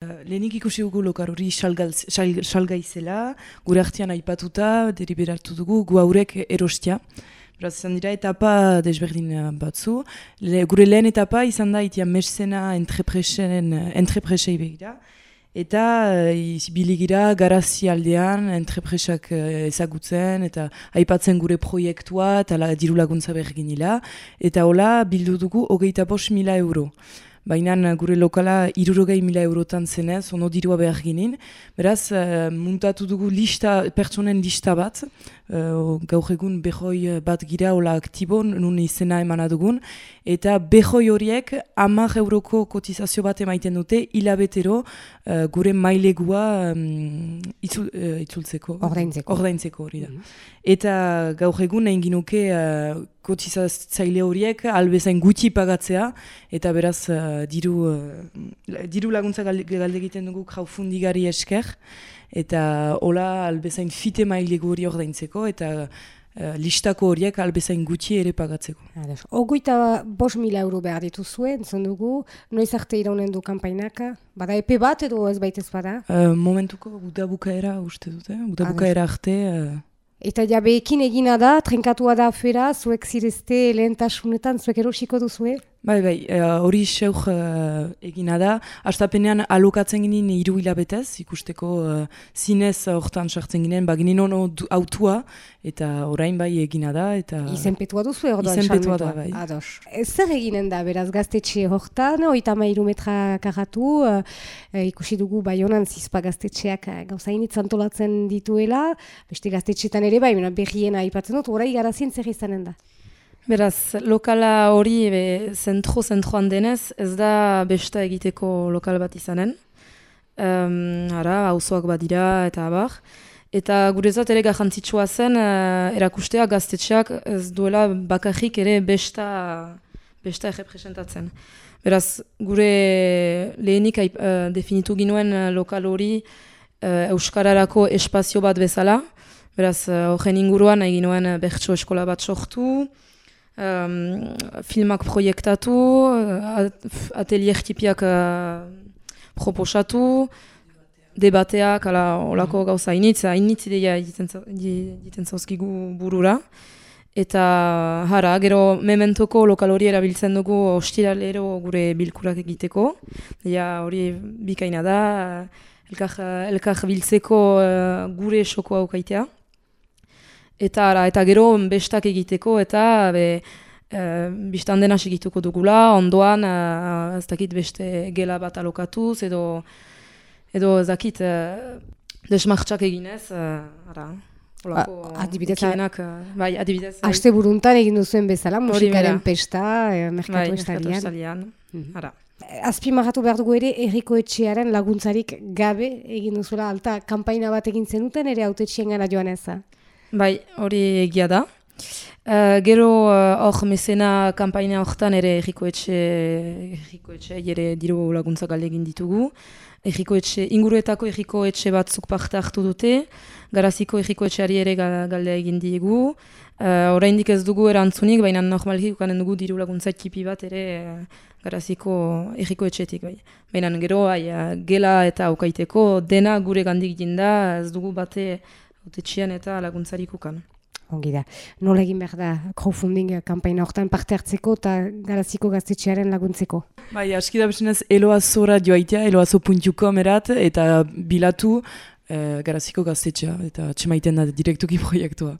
Lehenik ikusi dugu lokal hori salga izela, gure artean aipatuta, deriberatu dugu, gu haurek erostia. Beraz, izan dira etapa desberdin eh, batzu. Le, gure lehen etapa izan da itia mesena entrepresei begira. Eta uh, biligira garazi aldean entrepresak ezagutzen eta aipatzen gure proiektua eta la, diru laguntza berginila. Eta hola bildu dugu hogeita bos mila euro. Baina gure lokala irurogei mila eurotan zenez, ono dirua behar ginen. Beraz, uh, muntatu dugu lista, pertsonen lista bat, uh, gaur egun behoi bat gira hola aktibo, nun izena emana dugun, eta behoi horiek amak euroko kotizazio bat emaiten dute, hilabetero uh, gure mailegua um, itzul, uh, itzultzeko. Ordaintzeko. Ordaintzeko hori da. Mhm. Eta gaur egun nahi ginuke uh, kotizatzaile horiek albezain gutxi pagatzea, eta beraz diru, uh, diru laguntza galde, egiten dugu crowdfundigari esker, eta hola albezain fite mailego hori ordaintzeko, eta uh, listako horiek albezain gutxi ere pagatzeko. Ogoita bos mila euro behar dituzue, entzun dugu, noiz arte iraunen du kampainaka? Bada epe bat edo ez baitez bada? Uh, momentuko buda bukaera uste dute, buda bukaera arte... Uh, Eta jabeekin egina da, trenkatua da afera, zuek zirezte lehentasunetan, zuek erosiko duzue? Bai, bai, eh, hori uh, seuk uh, egina da. Astapenean alokatzen ginen hiru hilabetez, ikusteko uh, zinez hortan sartzen ginen, ba ginen ono autua, eta orain bai egina da. Eta... Izenpetua duzu erdoan Izenpetua da, bai. Ados. Zer eginen da, beraz, gaztetxe hortan, oita mairu metra karatu, uh, ikusi dugu bai honan zizpa gaztetxeak gauzainit zantolatzen dituela, beste gaztetxetan ere bai, berriena aipatzen dut, orai garazien zer izanen da? Beraz, lokala hori zentro-zentroan denez, ez da besta egiteko lokal bat izanen. Um, ara, hauzoak badira eta abar. Eta gurezat ere garrantzitsua zen, uh, erakustea gaztetxeak ez duela bakarrik ere besta, besta errepresentatzen. Beraz, gure lehenik uh, definitu ginuen uh, lokal hori uh, Euskararako espazio bat bezala. Beraz, horren uh, inguruan egin nuen bertso eskola bat sortu um, filmak proiektatu, atelier tipiak uh, proposatu, debateak, ala, olako gauza, initz, initz ideia egiten zauzkigu burura. Eta hara, gero mementoko lokal hori erabiltzen dugu ostiralero gure bilkurak egiteko. Ja, hori bikaina da, elkar, biltzeko uh, gure soko haukaitea. Eta, ara, eta gero bestak egiteko eta be, e, biztan dena segituko dugula, ondoan e, ez dakit beste gela bat alokatuz edo edo ez dakit e, desmartxak eginez, e, ara, Olako, adibidez, bai, adibidez. Aste buruntan egin duzuen bezala, musikaren pesta, e, merkatu bai, estalian. Mhm. Azpimarratu behar dugu ere, erriko etxearen laguntzarik gabe egin duzuela, alta, kanpaina bat egin zenuten ere autetxien gara joan eza? Bai, hori egia da. Uh, gero eh, hor uh, mezena kampaina horretan ere erriko etxe, erriko etxe ere diru laguntza galde ditugu. Erriko etxe, inguruetako erriko etxe batzuk parte hartu dute, garaziko erriko etxeari ere galde egin diegu. Uh, oraindik ez dugu erantzunik, baina normalki ukanen dugu diru laguntza ekipi bat ere garaziko erriko etxetik. Bai. Baina gero, bai, gela eta aukaiteko dena gure gandik jinda, ez dugu bate Otetxian eta laguntzarik ukan. Ongi da. Nola egin behar da crowdfunding kampaina horretan parte hartzeko eta garaziko gaztetxearen laguntzeko? Bai, aski da besenez eloazora joaitea, eloazo.com erat eta bilatu eh, garaziko gaztetxea eta txemaiten da direktuki proiektua.